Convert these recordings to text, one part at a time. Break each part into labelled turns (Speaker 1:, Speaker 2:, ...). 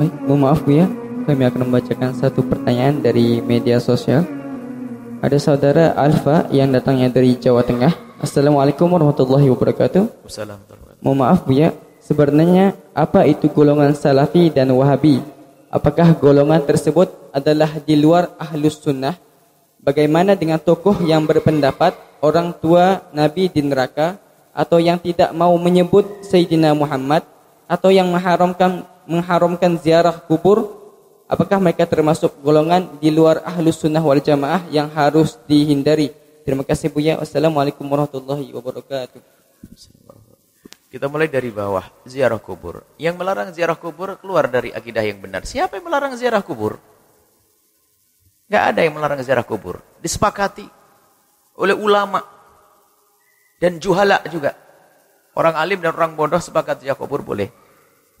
Speaker 1: Baik, mohon maaf Bu ya. Kami akan membacakan satu pertanyaan dari media sosial. Ada saudara Alfa yang datangnya dari Jawa Tengah. Assalamualaikum warahmatullahi wabarakatuh.
Speaker 2: Assalamualaikum.
Speaker 1: Mohon maaf Bu ya. Sebenarnya apa itu golongan Salafi dan Wahabi? Apakah golongan tersebut adalah di luar ahlus sunnah? Bagaimana dengan tokoh yang berpendapat orang tua Nabi di neraka atau yang tidak mau menyebut Sayyidina Muhammad atau yang mengharamkan mengharamkan ziarah kubur apakah mereka termasuk golongan di luar ahlus sunnah wal jamaah yang harus dihindari? Terima kasih Buya. Wassalamualaikum warahmatullahi wabarakatuh.
Speaker 2: Kita mulai dari bawah. Ziarah kubur. Yang melarang ziarah kubur keluar dari akidah yang benar. Siapa yang melarang ziarah kubur? Gak ada yang melarang ziarah kubur. Disepakati oleh ulama dan juhala juga. Orang alim dan orang bodoh sepakat ziarah kubur boleh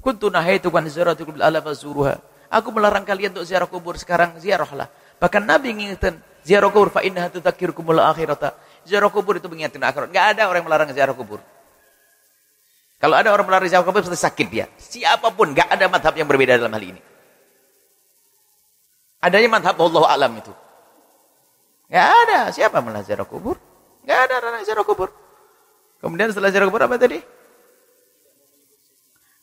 Speaker 2: kuntu nahaitu kan ziaratu bil ala Aku melarang kalian untuk ziarah kubur sekarang, ziarahlah. Bahkan Nabi mengingatkan, ziarah kubur fa innaha tudzakirukumul akhirata. Ziarah kubur itu mengingatkan akhirat. Enggak ada orang yang melarang ziarah kubur. Kalau ada orang melarang ziarah kubur pasti sakit dia. Siapa pun, enggak ada madhab yang berbeda dalam hal ini. Adanya madhab Allah alam itu. Enggak ada. Siapa melarang ziarah kubur? Enggak ada orang ziarah kubur. Kemudian setelah ziarah kubur apa tadi?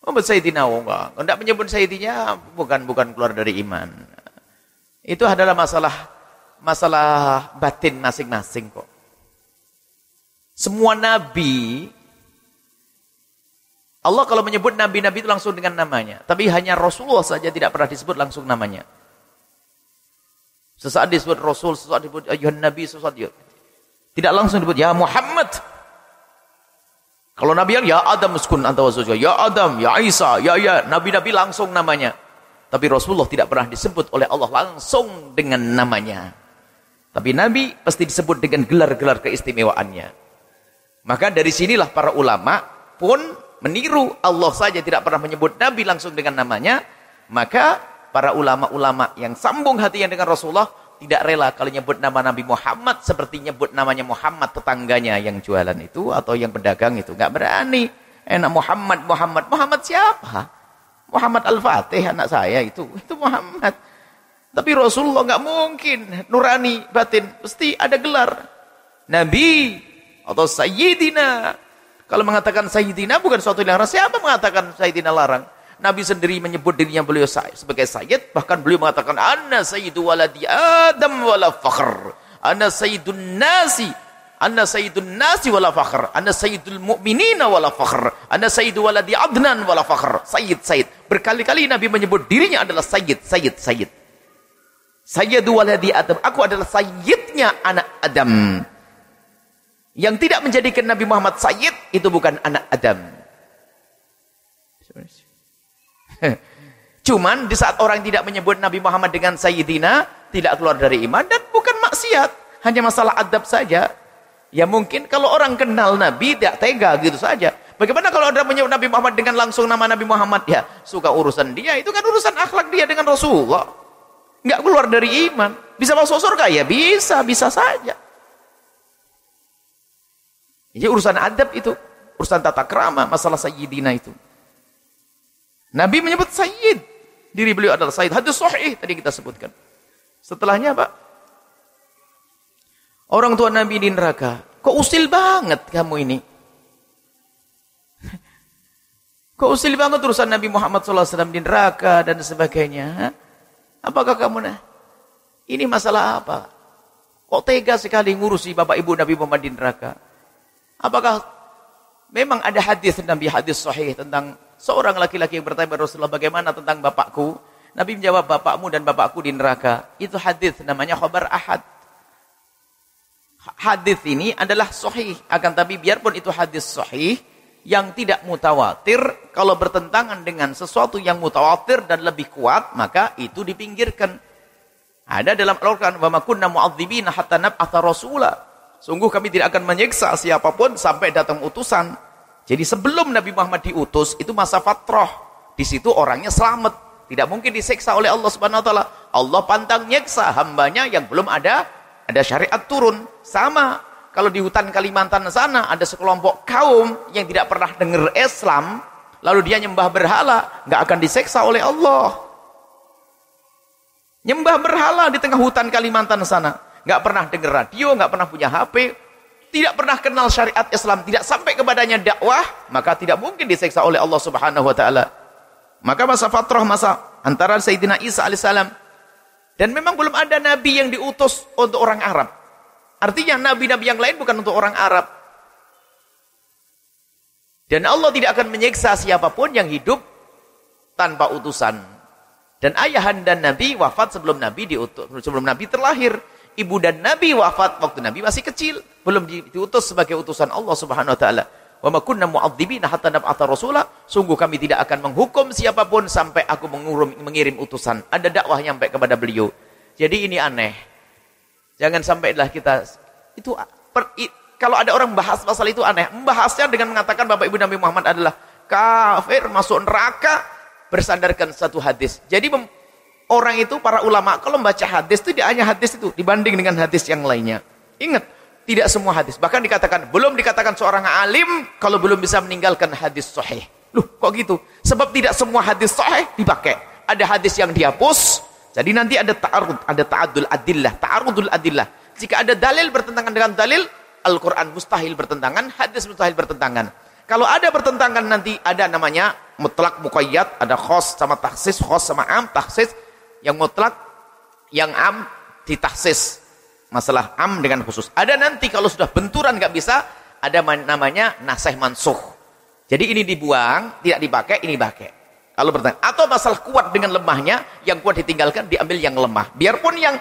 Speaker 2: Menyebut Sayyidina enggak. Tidak menyebut Sayyidina bukan bukan keluar dari iman. Itu adalah masalah masalah batin masing-masing kok. Semua nabi Allah kalau menyebut nabi-nabi itu langsung dengan namanya. Tapi hanya Rasulullah saja tidak pernah disebut langsung namanya. Sesaat disebut Rasul, sesaat disebut ayuhan Nabi, sesaat disebut. Tidak langsung disebut, Ya Muhammad. Kalau Nabi yang ya Adam muskun anta ya Adam, ya Isa, ya ya nabi-nabi langsung namanya. Tapi Rasulullah tidak pernah disebut oleh Allah langsung dengan namanya. Tapi Nabi pasti disebut dengan gelar-gelar keistimewaannya. Maka dari sinilah para ulama pun meniru Allah saja tidak pernah menyebut Nabi langsung dengan namanya. Maka para ulama-ulama yang sambung hatinya dengan Rasulullah tidak rela kalau nyebut nama Nabi Muhammad seperti nyebut namanya Muhammad tetangganya yang jualan itu atau yang pedagang itu. Nggak berani. Enak Muhammad Muhammad. Muhammad siapa? Muhammad Al-Fatih anak saya itu. Itu Muhammad. Tapi Rasulullah nggak mungkin nurani batin. Pasti ada gelar. Nabi atau Sayyidina. Kalau mengatakan Sayyidina bukan suatu yang larang. Siapa mengatakan Sayyidina larang Nabi sendiri menyebut dirinya beliau sebagai sayyid, bahkan beliau mengatakan anna sayyidu waladi Adam wala fakhr. Anna sayyidun nasi anna sayyidun nasi wala fakhr. Anna sayyidul mu'minina wala fakhr. Anna sayyidu waladi Adnan wala fakhr. Sayyid, sayyid. Berkali-kali Nabi menyebut dirinya adalah sayyid, sayyid, sayyid. Sayyidu waladi Adam. Aku adalah sayyidnya anak Adam. Yang tidak menjadikan Nabi Muhammad sayyid itu bukan anak Adam. Cuman di saat orang tidak menyebut Nabi Muhammad dengan Sayyidina, tidak keluar dari iman dan bukan maksiat. Hanya masalah adab saja. Ya mungkin kalau orang kenal Nabi tidak tega gitu saja. Bagaimana kalau ada menyebut Nabi Muhammad dengan langsung nama Nabi Muhammad? Ya suka urusan dia, itu kan urusan akhlak dia dengan Rasulullah. Enggak keluar dari iman. Bisa masuk surga? Ya bisa, bisa saja. Ini urusan adab itu. Urusan tata krama, masalah Sayyidina itu. Nabi menyebut Sayyid. Diri beliau adalah Sayyid. Hadis sahih tadi kita sebutkan. Setelahnya apa? Orang tua Nabi di neraka. Kok usil banget kamu ini? Kok usil banget urusan Nabi Muhammad SAW di neraka dan sebagainya? Apakah kamu nah? Ini masalah apa? Kok tega sekali ngurusi bapak ibu Nabi Muhammad di neraka? Apakah memang ada hadis Nabi hadis sahih tentang seorang laki-laki yang bertanya kepada Rasulullah bagaimana tentang bapakku? Nabi menjawab bapakmu dan bapakku di neraka. Itu hadis namanya khabar ahad. Hadis ini adalah sahih, akan tapi biarpun itu hadis sahih yang tidak mutawatir, kalau bertentangan dengan sesuatu yang mutawatir dan lebih kuat, maka itu dipinggirkan. Ada dalam Al-Qur'an wa ma mu'adzibina hatta nab'atha. Sungguh kami tidak akan menyiksa siapa pun sampai datang utusan. Jadi sebelum Nabi Muhammad diutus itu masa fatrah. Di situ orangnya selamat. Tidak mungkin diseksa oleh Allah Subhanahu wa taala. Allah pantang nyeksa hambanya yang belum ada ada syariat turun. Sama kalau di hutan Kalimantan sana ada sekelompok kaum yang tidak pernah dengar Islam, lalu dia nyembah berhala, nggak akan diseksa oleh Allah. Nyembah berhala di tengah hutan Kalimantan sana. Nggak pernah dengar radio, nggak pernah punya HP, tidak pernah kenal syariat Islam, tidak sampai kepadanya dakwah, maka tidak mungkin diseksa oleh Allah Subhanahu wa taala. Maka masa fatrah masa antara Sayyidina Isa alaihissalam dan memang belum ada nabi yang diutus untuk orang Arab. Artinya nabi-nabi yang lain bukan untuk orang Arab. Dan Allah tidak akan menyiksa siapa pun yang hidup tanpa utusan. Dan ayahanda Nabi wafat sebelum Nabi diutus, sebelum Nabi terlahir. Ibu dan Nabi wafat waktu Nabi masih kecil, belum diutus sebagai utusan Allah Subhanahu wa taala. Wa ma kunna mu'adzibina hatta nab'atha rasula. Sungguh kami tidak akan menghukum siapa pun sampai aku mengurum, mengirim utusan. Ada dakwah sampai kepada beliau. Jadi ini aneh. Jangan sampailah kita itu per, i, kalau ada orang bahas masalah itu aneh. Membahasnya dengan mengatakan Bapak Ibu Nabi Muhammad adalah kafir, masuk neraka bersandarkan satu hadis. Jadi orang itu para ulama kalau membaca hadis itu tidak hanya hadis itu dibanding dengan hadis yang lainnya. Ingat, tidak semua hadis. Bahkan dikatakan, belum dikatakan seorang alim kalau belum bisa meninggalkan hadis sahih. Loh, kok gitu? Sebab tidak semua hadis sahih dipakai. Ada hadis yang dihapus, jadi nanti ada ta'arud, ada ta'adul adillah, ta'arudul adillah. Jika ada dalil bertentangan dengan dalil, Al-Quran mustahil bertentangan, hadis mustahil bertentangan. Kalau ada bertentangan nanti ada namanya mutlak muqayyad, ada khos sama taksis, khos sama am, taksis, yang mutlak, yang am, ditahsis masalah am dengan khusus. Ada nanti kalau sudah benturan nggak bisa, ada namanya nasih mansuh. Jadi ini dibuang, tidak dipakai, ini pakai. Kalau bertanya, atau masalah kuat dengan lemahnya, yang kuat ditinggalkan, diambil yang lemah. Biarpun yang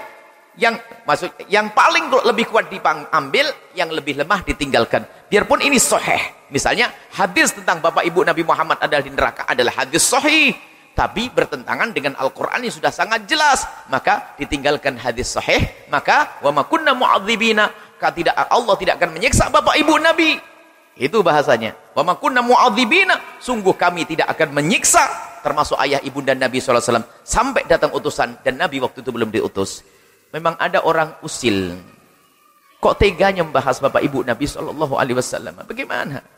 Speaker 2: yang maksud yang paling lebih kuat diambil, yang lebih lemah ditinggalkan. Biarpun ini sahih. Misalnya hadis tentang Bapak Ibu Nabi Muhammad adalah di neraka adalah hadis sahih tapi bertentangan dengan Al-Quran yang sudah sangat jelas. Maka ditinggalkan hadis sahih maka wa makunna mu'adzibina. Tidak Allah tidak akan menyiksa bapak ibu nabi. Itu bahasanya. Wa makunna mu'adzibina. Sungguh kami tidak akan menyiksa termasuk ayah ibu dan nabi SAW sampai datang utusan dan nabi waktu itu belum diutus. Memang ada orang usil. Kok teganya membahas bapak ibu nabi SAW bagaimana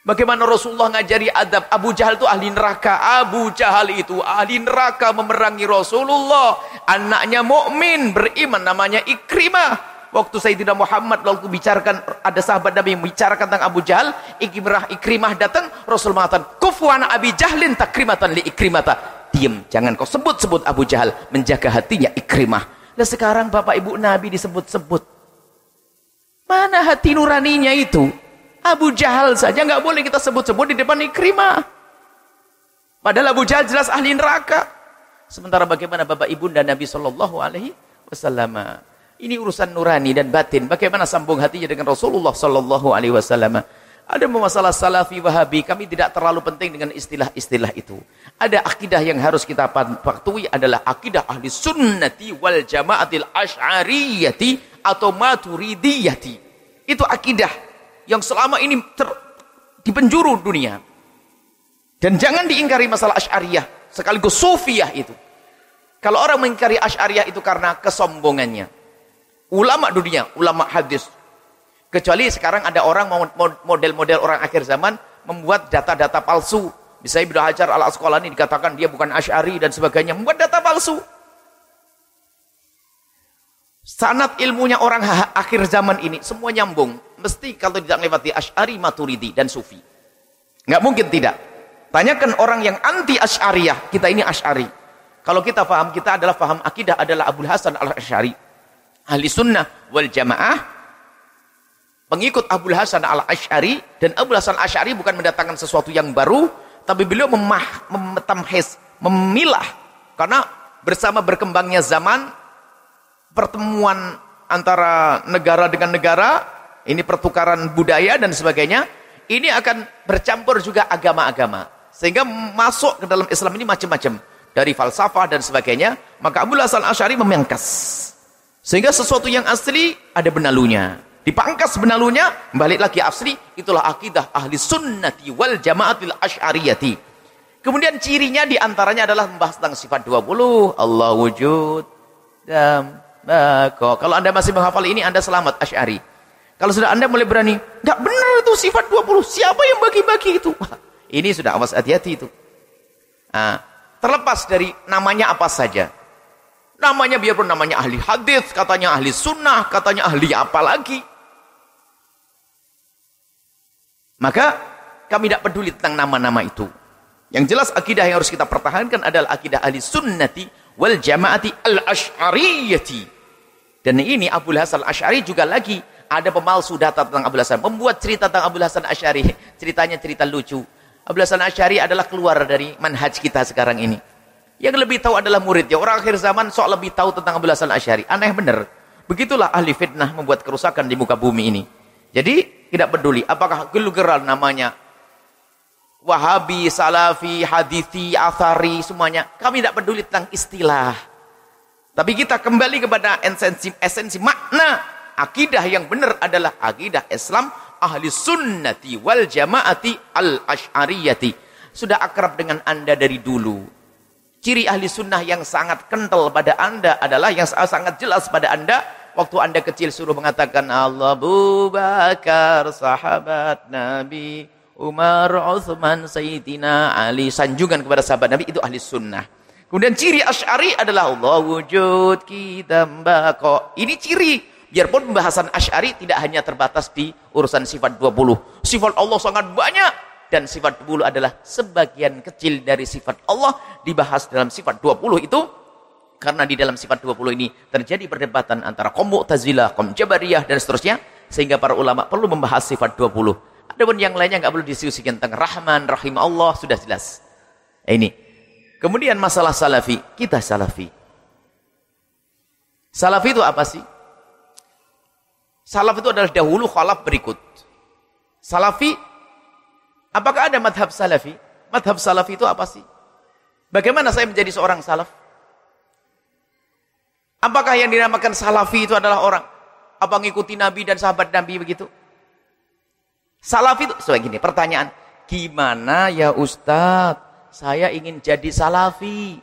Speaker 2: Bagaimana Rasulullah ngajari adab Abu Jahal itu ahli neraka. Abu Jahal itu ahli neraka memerangi Rasulullah. Anaknya mukmin beriman namanya Ikrimah. Waktu Sayyidina Muhammad waktu bicarakan ada sahabat Nabi yang bicarakan tentang Abu Jahal, Ikrimah Ikrimah datang, Rasul mengatakan, "Kufu ana Abi Jahlin takrimatan li Ikrimata." Diam, jangan kau sebut-sebut Abu Jahal, menjaga hatinya Ikrimah. Nah sekarang Bapak Ibu Nabi disebut-sebut. Mana hati nuraninya itu? Abu Jahal saja nggak boleh kita sebut-sebut di depan Ikrimah. Padahal Abu Jahal jelas ahli neraka. Sementara bagaimana Bapak Ibu dan Nabi Shallallahu Alaihi Wasallam? Ini urusan nurani dan batin. Bagaimana sambung hatinya dengan Rasulullah Shallallahu Alaihi Wasallam? Ada masalah salafi wahabi, kami tidak terlalu penting dengan istilah-istilah itu. Ada akidah yang harus kita patuhi adalah akidah ahli sunnati wal jamaatil ash'ariyati atau maturidiyati. Itu akidah yang selama ini ter, di penjuru dunia. Dan jangan diingkari masalah Asy'ariyah, sekaligus Sufiyah itu. Kalau orang mengingkari Asy'ariyah itu karena kesombongannya. Ulama dunia, ulama hadis. Kecuali sekarang ada orang model-model orang akhir zaman membuat data-data palsu. Misalnya Ibnu Hajar al-Asqalani dikatakan dia bukan Asy'ari dan sebagainya, membuat data palsu. Sanat ilmunya orang akhir zaman ini semua nyambung. Mesti kalau tidak lewati Ash'ari, Maturidi dan Sufi. Nggak mungkin tidak. Tanyakan orang yang anti Ash'ariyah, kita ini Ash'ari. Kalau kita paham, kita adalah paham akidah adalah Abdul Hasan al-Ash'ari. Ahli sunnah wal jamaah, pengikut Abdul Hasan al-Ash'ari, dan Abdul Hasan al-Ash'ari bukan mendatangkan sesuatu yang baru, tapi beliau memah, memetamhes, memilah. Karena bersama berkembangnya zaman, pertemuan antara negara dengan negara, ini pertukaran budaya dan sebagainya, ini akan bercampur juga agama-agama. Sehingga masuk ke dalam Islam ini macam-macam. Dari falsafah dan sebagainya, maka Abu Hasan Asy'ari memangkas. Sehingga sesuatu yang asli ada benalunya. Dipangkas benalunya, balik lagi asli, itulah akidah ahli sunnati wal jamaatil asy'ariyati. Kemudian cirinya di antaranya adalah membahas tentang sifat 20, Allah wujud, dan Bako. Kalau anda masih menghafal ini, anda selamat Ash'ari. Kalau sudah anda mulai berani, nggak benar itu sifat 20. Siapa yang bagi-bagi itu? ini sudah awas hati-hati itu. Nah, terlepas dari namanya apa saja. Namanya biarpun namanya ahli hadis, katanya ahli sunnah, katanya ahli apa lagi. Maka kami tidak peduli tentang nama-nama itu. Yang jelas akidah yang harus kita pertahankan adalah akidah ahli sunnati wal jamaati al-ash'ariyati. Dan ini Abu Hasan al-Ash'ari juga lagi ada pemalsu data tentang Abu Hasan. Membuat cerita tentang Abu Hasan al-Ash'ari. Ceritanya cerita lucu. Abu Hasan al-Ash'ari adalah keluar dari manhaj kita sekarang ini. Yang lebih tahu adalah muridnya. Orang akhir zaman sok lebih tahu tentang Abu Hasan Asyari. Aneh benar. Begitulah ahli fitnah membuat kerusakan di muka bumi ini. Jadi tidak peduli apakah gelugeran namanya Wahabi, Salafi, Hadithi, Athari, semuanya. Kami tidak peduli tentang istilah. Tapi kita kembali kepada esensi, esensi makna. Akidah yang benar adalah akidah Islam ahli sunnati wal jamaati al ash'ariyati. Sudah akrab dengan anda dari dulu. Ciri ahli sunnah yang sangat kental pada anda adalah yang sangat jelas pada anda waktu anda kecil suruh mengatakan Allah Abu Bakar sahabat Nabi Umar Uthman Sayyidina Ali sanjungan kepada sahabat Nabi itu ahli sunnah. Kemudian ciri Ash'ari adalah Allah wujud kita mbako ini ciri. Biarpun pembahasan Ash'ari tidak hanya terbatas di urusan sifat 20 sifat Allah sangat banyak. Dan sifat 20 adalah sebagian kecil dari sifat Allah dibahas dalam sifat 20 itu. Karena di dalam sifat 20 ini terjadi perdebatan antara kaum Mu'tazilah, kaum Jabariyah dan seterusnya. Sehingga para ulama perlu membahas sifat 20. Adapun yang lainnya nggak perlu diskusikan tentang Rahman, Rahim Allah sudah jelas. Ini. Kemudian masalah salafi, kita salafi. Salafi itu apa sih? Salaf itu adalah dahulu khalaf berikut. Salafi Apakah ada madhab salafi? Madhab salafi itu apa sih? Bagaimana saya menjadi seorang salaf? Apakah yang dinamakan salafi itu adalah orang? Apa mengikuti Nabi dan sahabat Nabi begitu? Salafi itu, so gini, pertanyaan. Gimana ya Ustadz? Saya ingin jadi salafi.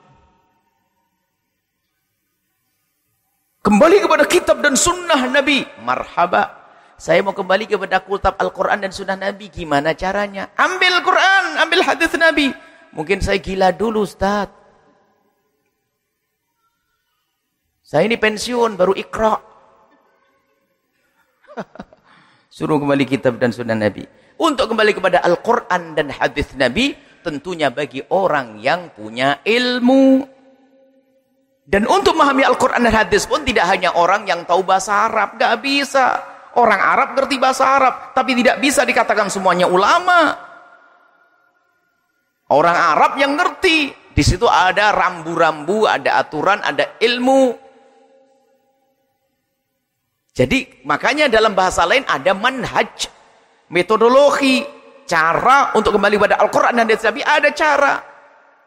Speaker 2: Kembali kepada kitab dan sunnah Nabi. Marhaba. Saya mau kembali kepada kitab Al-Quran dan Sunnah Nabi. Gimana caranya? Ambil Quran, ambil hadis Nabi. Mungkin saya gila dulu Ustaz. Saya ini pensiun, baru ikra. Suruh kembali kitab dan sunnah Nabi. Untuk kembali kepada Al-Quran dan hadis Nabi, tentunya bagi orang yang punya ilmu. Dan untuk memahami Al-Quran dan hadis pun tidak hanya orang yang tahu bahasa Arab. Gak bisa. Orang Arab ngerti bahasa Arab, tapi tidak bisa dikatakan semuanya ulama. Orang Arab yang ngerti, di situ ada rambu-rambu, ada aturan, ada ilmu. Jadi makanya dalam bahasa lain ada manhaj, metodologi, cara untuk kembali pada Al-Quran dan Nabi ada cara.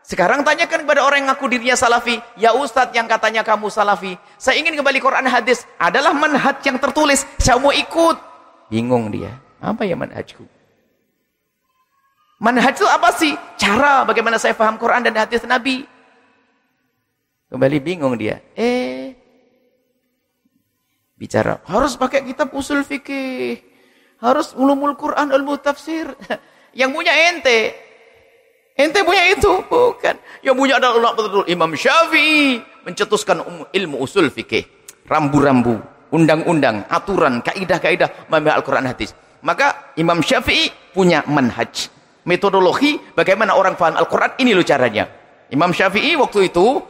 Speaker 2: Sekarang tanyakan kepada orang yang ngaku dirinya salafi, ya Ustadz yang katanya kamu salafi, saya ingin kembali Quran hadis, adalah manhaj yang tertulis, saya mau ikut. Bingung dia, apa ya manhajku? Manhaj itu apa sih? Cara bagaimana saya paham Quran dan hadis Nabi. Kembali bingung dia. Eh, bicara harus pakai kitab usul fikih, harus ulumul Quran, ilmu tafsir. Yang punya ente, Ente punya itu? Bukan. Yang punya adalah ulama betul Imam Syafi'i mencetuskan ilmu usul fikih, rambu-rambu, undang-undang, aturan, kaidah-kaidah membaca Al-Qur'an hadis. Maka Imam Syafi'i punya manhaj, metodologi bagaimana orang paham Al-Qur'an ini loh caranya. Imam Syafi'i waktu itu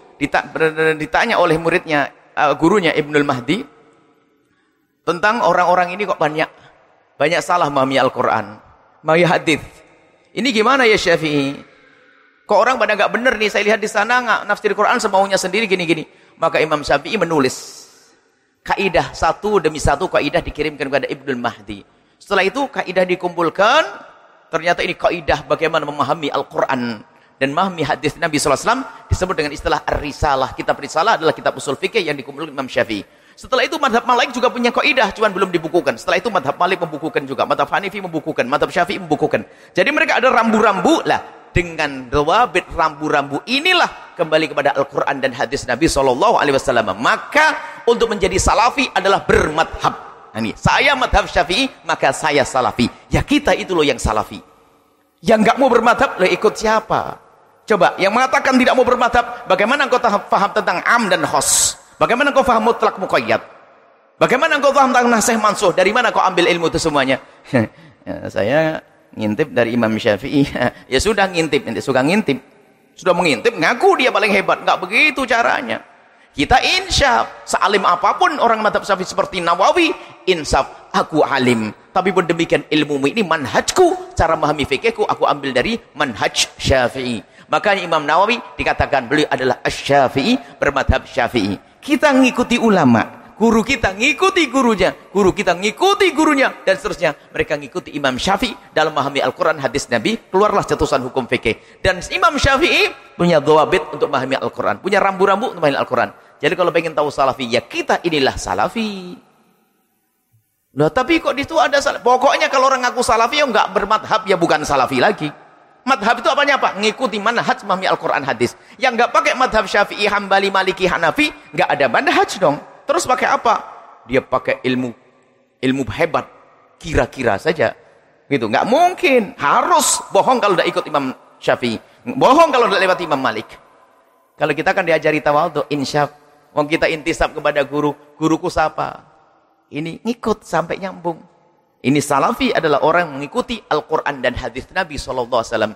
Speaker 2: ditanya oleh muridnya, uh, gurunya Ibnul Mahdi tentang orang-orang ini kok banyak banyak salah memahami Al-Qur'an, memahami hadis. Ini gimana ya Syafi'i? Kok orang pada nggak benar nih, saya lihat di sana nggak nafsir Quran semaunya sendiri gini-gini. Maka Imam Syafi'i menulis kaidah satu demi satu kaidah dikirimkan kepada Ibnu Mahdi. Setelah itu kaidah dikumpulkan, ternyata ini kaidah bagaimana memahami Al-Quran dan memahami hadis Nabi SAW disebut dengan istilah Ar-Risalah. Kitab Risalah adalah kitab usul fikih yang dikumpulkan Imam Syafi'i. Setelah itu madhab Malik juga punya kaidah, cuman belum dibukukan. Setelah itu madhab Malik membukukan juga, madhab Hanifi membukukan, madhab Syafi'i membukukan. Jadi mereka ada rambu-rambu lah dengan rawabit rambu-rambu inilah kembali kepada Al-Quran dan hadis Nabi Sallallahu Alaihi Wasallam. Maka untuk menjadi salafi adalah bermadhab. Nah, ini, saya madhab syafi'i, maka saya salafi. Ya kita itu loh yang salafi. Yang nggak mau bermadhab, lo ikut siapa? Coba, yang mengatakan tidak mau bermadhab, bagaimana engkau paham tentang am dan khos? Bagaimana engkau paham mutlak muqayyad? Bagaimana engkau paham tentang nasih mansuh? Dari mana kau ambil ilmu itu semuanya? ya, saya ngintip dari Imam Syafi'i. ya sudah ngintip, nanti suka ngintip. Sudah mengintip, ngaku dia paling hebat. Enggak begitu caranya. Kita insaf. Sealim apa pun orang madhab syafi'i seperti Nawawi, insaf. Aku alim. Tapi pun demikian ilmu ini manhajku. Cara memahami fikihku, aku ambil dari manhaj syafi'i. Makanya Imam Nawawi dikatakan beliau adalah Asy-Syafi'i, bermadhab Syafi'i. Kita ngikuti ulama, guru kita ngikuti gurunya, guru kita ngikuti gurunya dan seterusnya. Mereka ngikuti Imam Syafi'i dalam memahami Al-Qur'an, hadis Nabi, keluarlah cetusan hukum fikih. Dan Imam Syafi'i punya dhawabit untuk memahami Al-Qur'an, punya rambu-rambu untuk memahami Al-Qur'an. Jadi kalau pengen tahu salafi, ya kita inilah salafi. Loh, tapi kok di situ ada salafi? Pokoknya kalau orang ngaku salafi ya enggak bermadhab ya bukan salafi lagi. Madhab itu apanya apa? Ngikuti manhaj memahami Al-Quran hadis. Yang nggak pakai madhab syafi'i, hambali, maliki, hanafi, nggak ada manhaj dong. Terus pakai apa? Dia pakai ilmu ilmu hebat. Kira-kira saja. Gitu. Nggak mungkin. Harus bohong kalau udah ikut Imam Syafi'i. Bohong kalau udah lewat Imam Malik. Kalau kita kan diajari tawaldu, insyaf. Mau kita intisab kepada guru. Guruku siapa? Ini ngikut sampai nyambung. Ini salafi adalah orang yang mengikuti Al-Quran dan hadis Nabi SAW.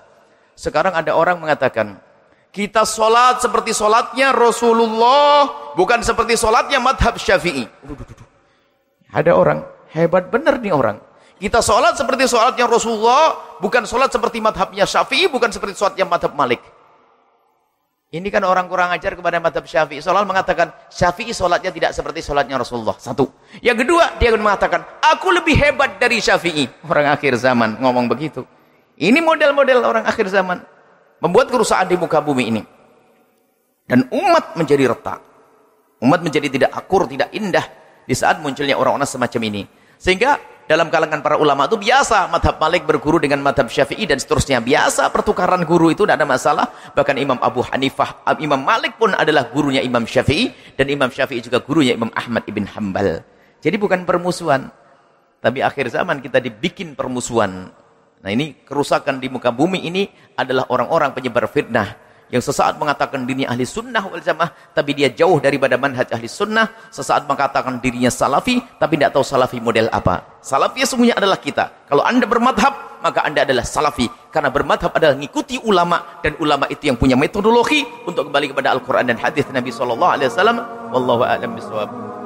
Speaker 2: Sekarang ada orang mengatakan, kita solat seperti solatnya Rasulullah, bukan seperti solatnya madhab syafi'i. Ada orang, hebat benar nih orang. Kita solat seperti solatnya Rasulullah, bukan solat seperti madhabnya syafi'i, bukan seperti solatnya madhab malik. Ini kan orang kurang ajar kepada madhab syafi'i. Soal mengatakan, syafi'i solatnya tidak seperti solatnya Rasulullah. Satu. Yang kedua, dia akan mengatakan, aku lebih hebat dari syafi'i. Orang akhir zaman ngomong begitu. Ini model-model orang akhir zaman. Membuat kerusakan di muka bumi ini. Dan umat menjadi retak. Umat menjadi tidak akur, tidak indah. Di saat munculnya orang-orang semacam ini. Sehingga dalam kalangan para ulama itu biasa madhab Malik berguru dengan madhab Syafi'i dan seterusnya. Biasa pertukaran guru itu tidak ada masalah. Bahkan Imam Abu Hanifah Imam Malik pun adalah gurunya Imam Syafi'i. Dan Imam Syafi'i juga gurunya Imam Ahmad ibn Hambal jadi bukan permusuhan. Tapi akhir zaman kita dibikin permusuhan. Nah ini kerusakan di muka bumi ini adalah orang-orang penyebar fitnah yang sesaat mengatakan dirinya ahli sunnah wal jamaah tapi dia jauh daripada manhaj ahli sunnah. Sesaat mengatakan dirinya salafi tapi tidak tahu salafi model apa. Salafi semuanya adalah kita. Kalau anda bermadhab maka anda adalah salafi. Karena bermadhab adalah mengikuti ulama dan ulama itu yang punya metodologi untuk kembali kepada Al-Quran dan hadis Nabi SAW wallahu a'lam bishawab